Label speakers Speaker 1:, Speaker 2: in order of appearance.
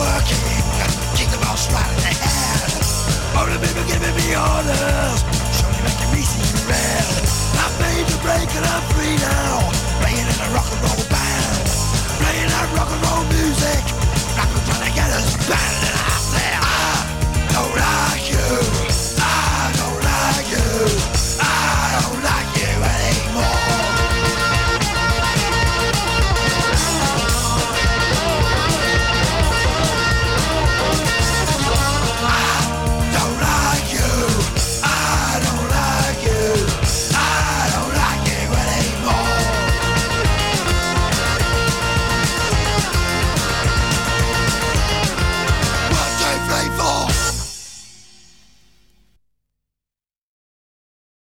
Speaker 1: working, kick the mouse right in the head. Oh, the baby giving me orders.